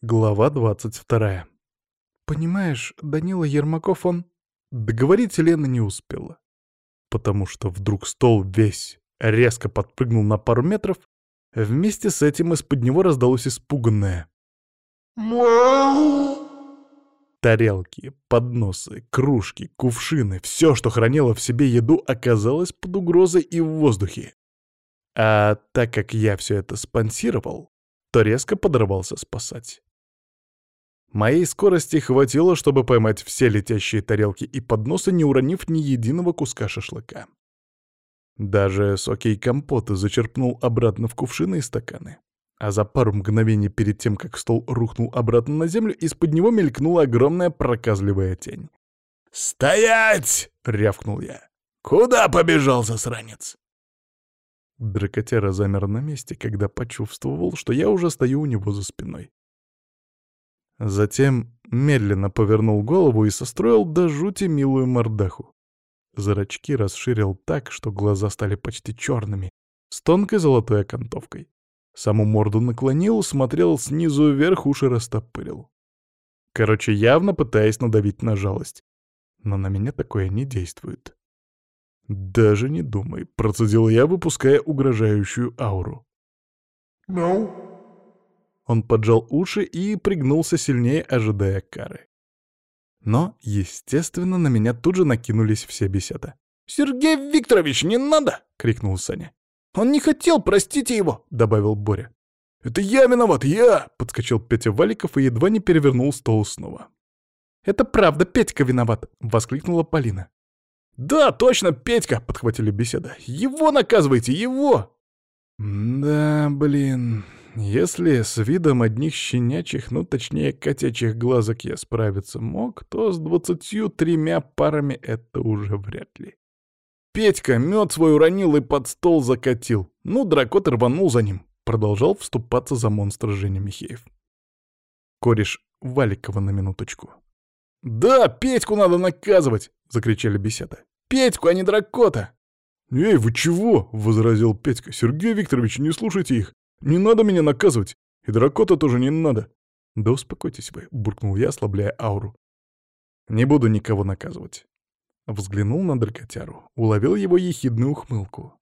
Глава двадцать вторая. Понимаешь, Данила Ермаков, он... Договорить Лена не успела. Потому что вдруг стол весь резко подпрыгнул на пару метров, вместе с этим из-под него раздалось испуганное. Тарелки, подносы, кружки, кувшины, все, что хранило в себе еду, оказалось под угрозой и в воздухе. А так как я все это спонсировал, то резко подорвался спасать. Моей скорости хватило, чтобы поймать все летящие тарелки и подносы, не уронив ни единого куска шашлыка. Даже соки и компоты зачерпнул обратно в кувшины и стаканы. А за пару мгновений перед тем, как стол рухнул обратно на землю, из-под него мелькнула огромная проказливая тень. «Стоять!» — рявкнул я. «Куда побежал засранец?» Дракотяра замер на месте, когда почувствовал, что я уже стою у него за спиной. Затем медленно повернул голову и состроил до жути милую мордаху. Зрачки расширил так, что глаза стали почти черными, с тонкой золотой окантовкой. Саму морду наклонил, смотрел снизу вверх, уши растопырил. Короче, явно пытаясь надавить на жалость. Но на меня такое не действует. «Даже не думай», — процедил я, выпуская угрожающую ауру. No. Он поджал уши и пригнулся сильнее, ожидая кары. Но, естественно, на меня тут же накинулись все беседы. «Сергей Викторович, не надо!» — крикнул Саня. «Он не хотел, простите его!» — добавил Боря. «Это я виноват, я!» — подскочил Петя Валиков и едва не перевернул стол снова. «Это правда Петька виноват!» — воскликнула Полина. «Да, точно, Петька!» — подхватили беседа. «Его наказывайте, его!» «Да, блин, если с видом одних щенячьих, ну точнее котячьих глазок я справиться мог, то с двадцатью тремя парами это уже вряд ли. Петька мед свой уронил и под стол закатил. Ну, дракот рванул за ним. Продолжал вступаться за монстра Женя Михеев. Кореш Валикова на минуточку. «Да, Петьку надо наказывать!» — закричали беседы. «Петьку, а не дракота!» «Эй, вы чего?» — возразил Петька. «Сергей Викторович, не слушайте их. Не надо меня наказывать. И дракота тоже не надо. Да успокойтесь вы, буркнул я, ослабляя ауру. Не буду никого наказывать. Взглянул на дракотяру, уловил его ехидную ухмылку.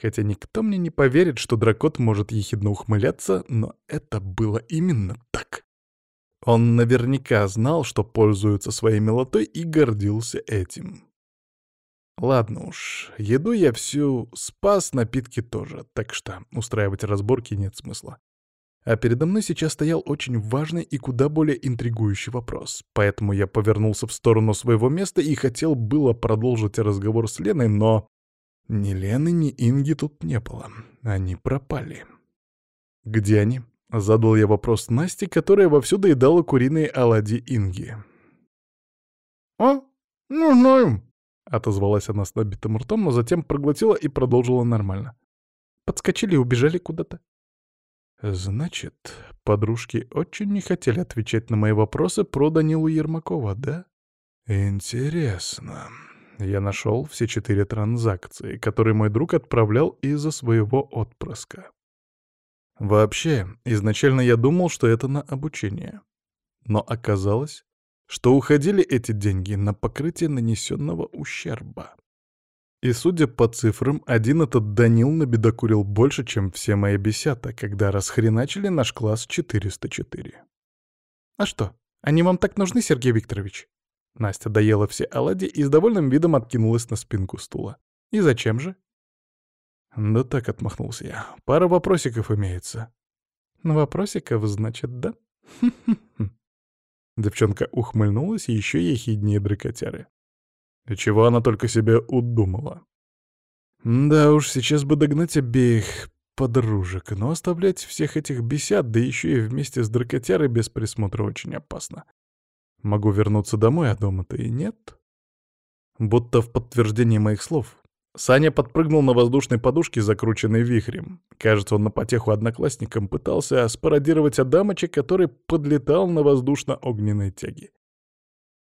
Хотя никто мне не поверит, что дракот может ехидно ухмыляться, но это было именно так. Он наверняка знал, что пользуется своей милотой и гордился этим. Ладно уж, еду я всю спас, напитки тоже, так что устраивать разборки нет смысла. А передо мной сейчас стоял очень важный и куда более интригующий вопрос, поэтому я повернулся в сторону своего места и хотел было продолжить разговор с Леной, но ни Лены, ни Инги тут не было. Они пропали. «Где они?» — задал я вопрос Насте, которая вовсю доедала куриные оладьи Инги. «А? Не знаю», Отозвалась она с набитым ртом, но затем проглотила и продолжила нормально. Подскочили и убежали куда-то. Значит, подружки очень не хотели отвечать на мои вопросы про Данилу Ермакова, да? Интересно. Я нашел все четыре транзакции, которые мой друг отправлял из-за своего отпрыска. Вообще, изначально я думал, что это на обучение. Но оказалось, что уходили эти деньги на покрытие нанесенного ущерба. И судя по цифрам, один этот Данил набедокурил больше, чем все мои бесята, когда расхреначили наш класс 404. «А что, они вам так нужны, Сергей Викторович?» Настя доела все оладьи и с довольным видом откинулась на спинку стула. «И зачем же?» «Да так отмахнулся я. Пара вопросиков имеется». «Ну, вопросиков, значит, да?» Девчонка ухмыльнулась еще ехиднее дракотяры. И чего она только себе удумала? Да уж, сейчас бы догнать обеих подружек, но оставлять всех этих бесят, да еще и вместе с дракотярой без присмотра очень опасно. Могу вернуться домой, а дома-то и нет. Будто в подтверждение моих слов, Саня подпрыгнул на воздушной подушке, закрученной вихрем. Кажется, он на потеху одноклассникам пытался спародировать Адамыча, который подлетал на воздушно-огненной тяге.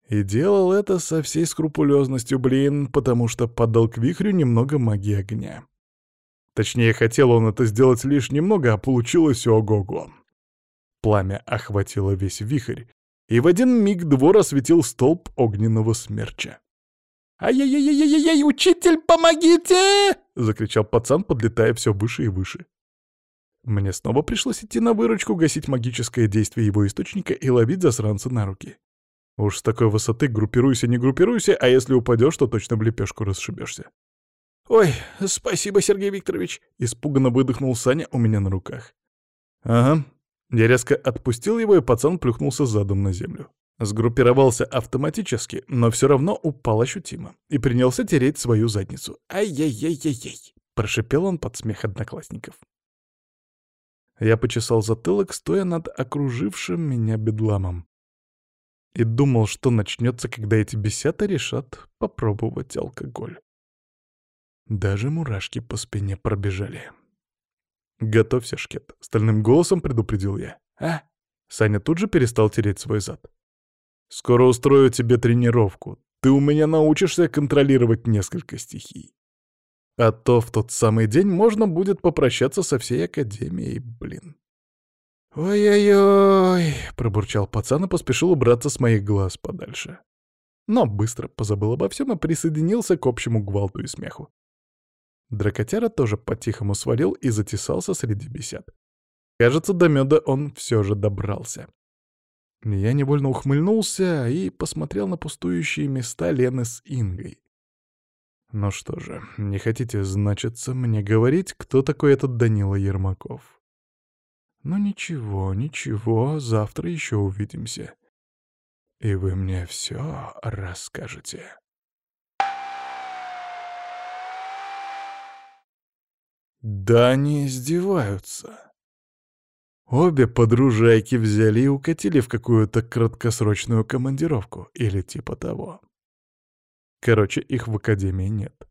И делал это со всей скрупулезностью, блин, потому что подал к вихрю немного магии огня. Точнее, хотел он это сделать лишь немного, а получилось ого-го. Пламя охватило весь вихрь, и в один миг двор осветил столб огненного смерча. «Ай-яй-яй-яй-яй, учитель, помогите!» — закричал пацан, подлетая все выше и выше. Мне снова пришлось идти на выручку, гасить магическое действие его источника и ловить засранца на руки. Уж с такой высоты группируйся, не группируйся, а если упадешь, то точно в лепешку расшибешься. «Ой, спасибо, Сергей Викторович!» — испуганно выдохнул Саня у меня на руках. «Ага». Я резко отпустил его, и пацан плюхнулся задом на землю. Сгруппировался автоматически, но все равно упал ощутимо и принялся тереть свою задницу. «Ай-яй-яй-яй-яй!» — прошипел он под смех одноклассников. Я почесал затылок, стоя над окружившим меня бедламом. И думал, что начнется, когда эти бесята решат попробовать алкоголь. Даже мурашки по спине пробежали. «Готовься, Шкет», — стальным голосом предупредил я. «А?» Саня тут же перестал тереть свой зад. «Скоро устрою тебе тренировку. Ты у меня научишься контролировать несколько стихий. А то в тот самый день можно будет попрощаться со всей Академией, блин». «Ой-ой-ой», — пробурчал пацан и поспешил убраться с моих глаз подальше. Но быстро позабыл обо всем и присоединился к общему гвалту и смеху. Дракотяра тоже по-тихому свалил и затесался среди бесед. Кажется, до меда он все же добрался. Я невольно ухмыльнулся и посмотрел на пустующие места Лены с Ингой. Ну что же, не хотите, значится, мне говорить, кто такой этот Данила Ермаков? Ну ничего, ничего, завтра еще увидимся. И вы мне все расскажете. Да они издеваются. Обе подружайки взяли и укатили в какую-то краткосрочную командировку или типа того. Короче, их в академии нет.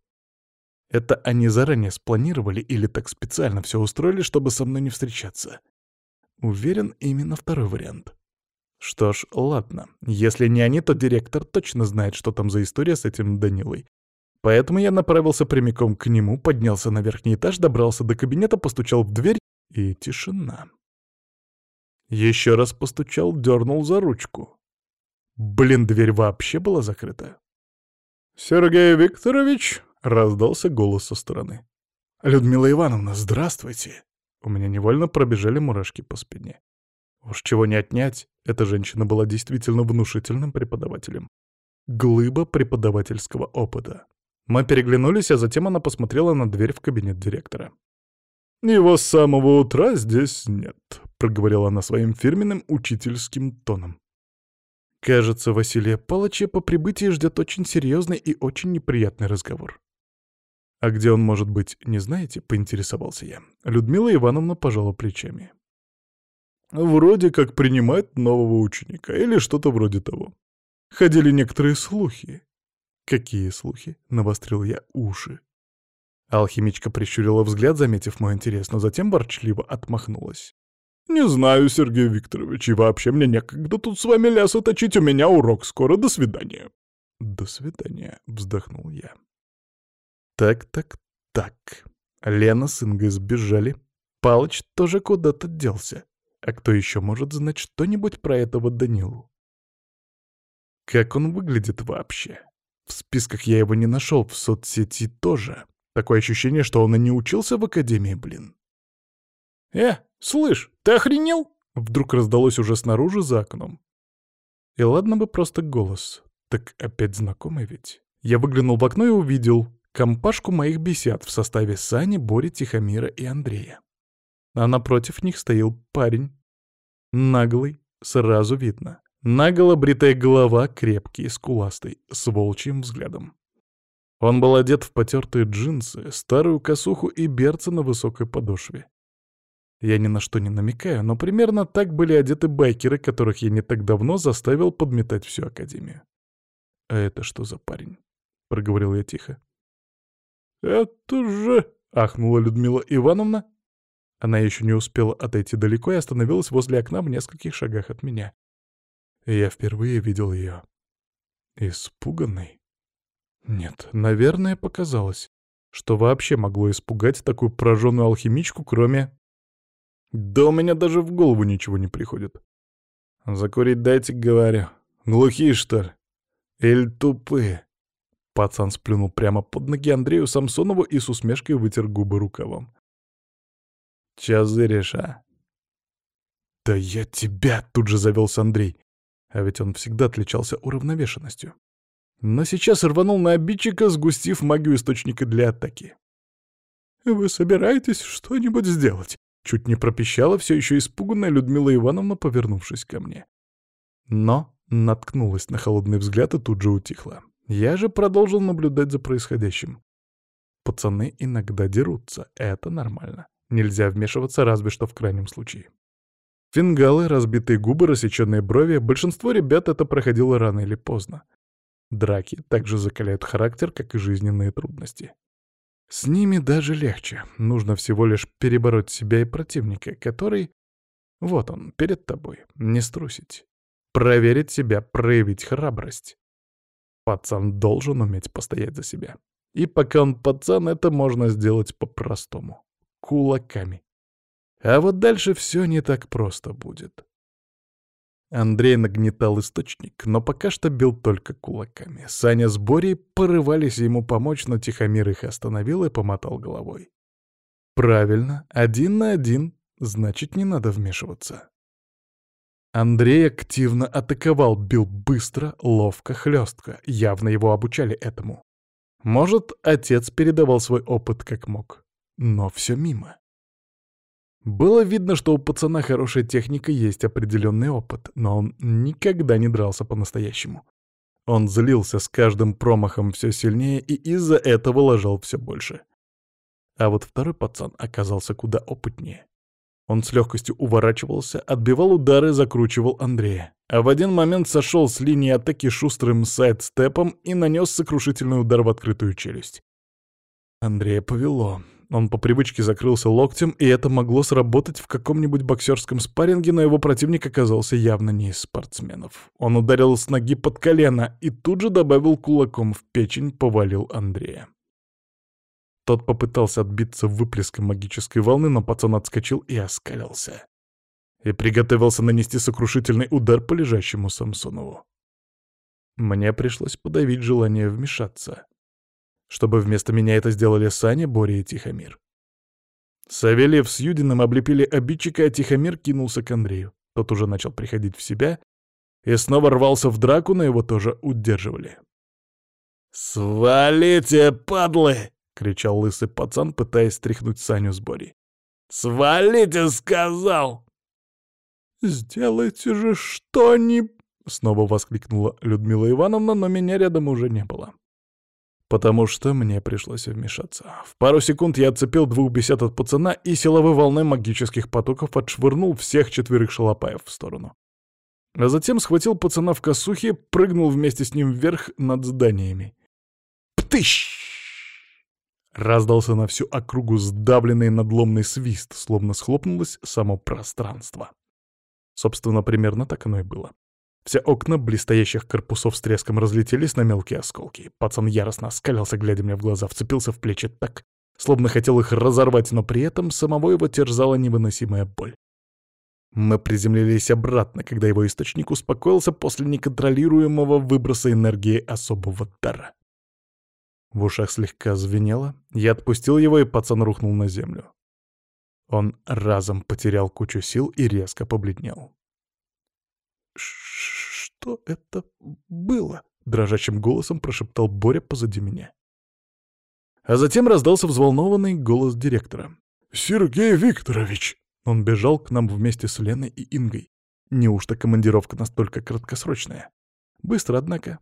Это они заранее спланировали или так специально все устроили, чтобы со мной не встречаться. Уверен, именно второй вариант. Что ж, ладно. Если не они, то директор точно знает, что там за история с этим Данилой. Поэтому я направился прямиком к нему, поднялся на верхний этаж, добрался до кабинета, постучал в дверь, и тишина. Еще раз постучал, дернул за ручку. Блин, дверь вообще была закрыта. «Сергей Викторович!» — раздался голос со стороны. «Людмила Ивановна, здравствуйте!» У меня невольно пробежали мурашки по спине. Уж чего не отнять, эта женщина была действительно внушительным преподавателем. Глыба преподавательского опыта. Мы переглянулись, а затем она посмотрела на дверь в кабинет директора. «Его с самого утра здесь нет», — проговорила она своим фирменным учительским тоном. Кажется, Василия Палыча по прибытии ждет очень серьезный и очень неприятный разговор. «А где он может быть, не знаете?» — поинтересовался я. Людмила Ивановна пожала плечами. «Вроде как принимает нового ученика или что-то вроде того. Ходили некоторые слухи. «Какие слухи?» — навострил я уши. Алхимичка прищурила взгляд, заметив мой интерес, но затем ворчливо отмахнулась. «Не знаю, Сергей Викторович, и вообще мне некогда тут с вами лясы точить, у меня урок скоро, до свидания». «До свидания», — вздохнул я. «Так, так, так. Лена с Ингой сбежали. Палыч тоже куда-то делся. А кто еще может знать что-нибудь про этого Данилу? Как он выглядит вообще?» В списках я его не нашел, в соцсети тоже. Такое ощущение, что он и не учился в академии, блин. «Э, слышь, ты охренел?» Вдруг раздалось уже снаружи за окном. И ладно бы просто голос. Так опять знакомый ведь. Я выглянул в окно и увидел компашку моих бесед в составе Сани, Бори, Тихомира и Андрея. А напротив них стоял парень. Наглый, сразу видно. Наголо бритая голова, крепкий, скуластый, с волчьим взглядом. Он был одет в потертые джинсы, старую косуху и берцы на высокой подошве. Я ни на что не намекаю, но примерно так были одеты байкеры, которых я не так давно заставил подметать всю Академию. «А это что за парень?» — проговорил я тихо. «Это же...» — ахнула Людмила Ивановна. Она еще не успела отойти далеко и остановилась возле окна в нескольких шагах от меня. Я впервые видел ее. Испуганной? Нет, наверное, показалось, что вообще могло испугать такую пораженную алхимичку, кроме... Да у меня даже в голову ничего не приходит. Закурить дайте, говорю. Глухие, что ли? Или тупые? Пацан сплюнул прямо под ноги Андрею Самсонову и с усмешкой вытер губы рукавом. Чё зыришь, а? «Да я тебя!» — тут же завелся Андрей. А ведь он всегда отличался уравновешенностью. Но сейчас рванул на обидчика, сгустив магию источника для атаки. «Вы собираетесь что-нибудь сделать?» Чуть не пропищала все еще испуганная Людмила Ивановна, повернувшись ко мне. Но наткнулась на холодный взгляд и тут же утихла. Я же продолжил наблюдать за происходящим. Пацаны иногда дерутся, это нормально. Нельзя вмешиваться, разве что в крайнем случае. Фингалы, разбитые губы, рассеченные брови — большинство ребят это проходило рано или поздно. Драки также закаляют характер, как и жизненные трудности. С ними даже легче. Нужно всего лишь перебороть себя и противника, который... Вот он, перед тобой. Не струсить. Проверить себя, проявить храбрость. Пацан должен уметь постоять за себя. И пока он пацан, это можно сделать по-простому. Кулаками. А вот дальше все не так просто будет. Андрей нагнетал источник, но пока что бил только кулаками. Саня с Борей порывались ему помочь, но Тихомир их остановил и помотал головой. «Правильно, один на один, значит, не надо вмешиваться». Андрей активно атаковал, бил быстро, ловко, хлестко. Явно его обучали этому. Может, отец передавал свой опыт как мог. Но все мимо. Было видно, что у пацана хорошая техника, есть определенный опыт, но он никогда не дрался по-настоящему. Он злился с каждым промахом все сильнее и из-за этого ложал все больше. А вот второй пацан оказался куда опытнее. Он с легкостью уворачивался, отбивал удары, закручивал Андрея. А в один момент сошел с линии атаки шустрым сайд-степом и нанес сокрушительный удар в открытую челюсть. Андрея повело. Он по привычке закрылся локтем, и это могло сработать в каком-нибудь боксерском спарринге, но его противник оказался явно не из спортсменов. Он ударил с ноги под колено и тут же добавил кулаком в печень, повалил Андрея. Тот попытался отбиться выплеском магической волны, но пацан отскочил и оскалился. И приготовился нанести сокрушительный удар по лежащему Самсонову. Мне пришлось подавить желание вмешаться чтобы вместо меня это сделали Саня, Боря и Тихомир. Савельев с Юдиным облепили обидчика, а Тихомир кинулся к Андрею. Тот уже начал приходить в себя и снова рвался в драку, но его тоже удерживали. «Свалите, падлы!» — кричал лысый пацан, пытаясь стряхнуть Саню с Борей. «Свалите, сказал!» «Сделайте же что-нибудь!» — снова воскликнула Людмила Ивановна, но меня рядом уже не было потому что мне пришлось вмешаться. В пару секунд я отцепил двух бесед от пацана и силовой волной магических потоков отшвырнул всех четверых шалопаев в сторону. А затем схватил пацана в косухе, прыгнул вместе с ним вверх над зданиями. «Птыщ!» Раздался на всю округу сдавленный надломный свист, словно схлопнулось само пространство. Собственно, примерно так оно и было. Все окна блестящих корпусов с треском разлетелись на мелкие осколки. Пацан яростно оскалился, глядя мне в глаза, вцепился в плечи так, словно хотел их разорвать, но при этом самого его терзала невыносимая боль. Мы приземлились обратно, когда его источник успокоился после неконтролируемого выброса энергии особого дара. В ушах слегка звенело, я отпустил его, и пацан рухнул на землю. Он разом потерял кучу сил и резко побледнел. «Что это было?» — дрожащим голосом прошептал Боря позади меня. А затем раздался взволнованный голос директора. «Сергей Викторович!» Он бежал к нам вместе с Леной и Ингой. Неужто командировка настолько краткосрочная? Быстро, однако.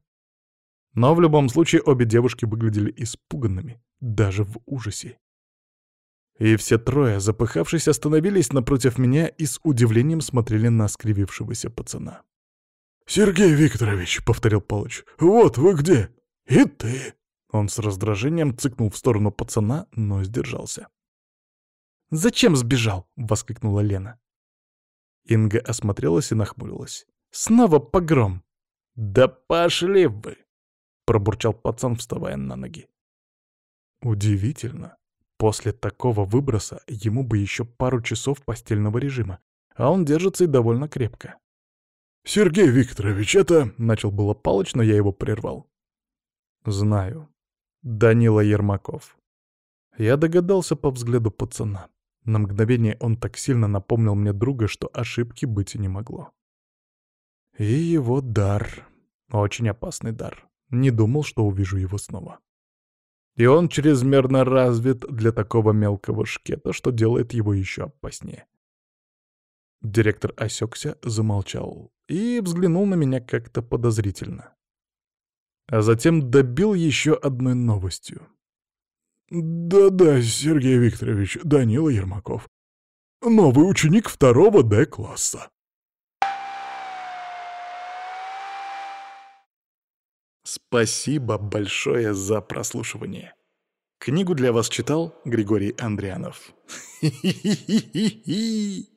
Но в любом случае обе девушки выглядели испуганными, даже в ужасе. И все трое, запыхавшись, остановились напротив меня и с удивлением смотрели на скривившегося пацана. «Сергей Викторович», — повторил Палыч, — «вот вы где? И ты». Он с раздражением цыкнул в сторону пацана, но сдержался. «Зачем сбежал?» — воскликнула Лена. Инга осмотрелась и нахмурилась. «Снова погром!» «Да пошли вы!» — пробурчал пацан, вставая на ноги. Удивительно. После такого выброса ему бы еще пару часов постельного режима, а он держится и довольно крепко. «Сергей Викторович, это...» — начал было Палыч, но я его прервал. «Знаю. Данила Ермаков». Я догадался по взгляду пацана. На мгновение он так сильно напомнил мне друга, что ошибки быть и не могло. И его дар. Очень опасный дар. Не думал, что увижу его снова. И он чрезмерно развит для такого мелкого шкета, что делает его еще опаснее. Директор осекся, замолчал и взглянул на меня как-то подозрительно. А затем добил еще одной новостью. «Да-да, Сергей Викторович, Данила Ермаков. Новый ученик второго Д-класса». Спасибо большое за прослушивание. Книгу для вас читал Григорий Андрианов. Хи-хи-хи-хи-хи.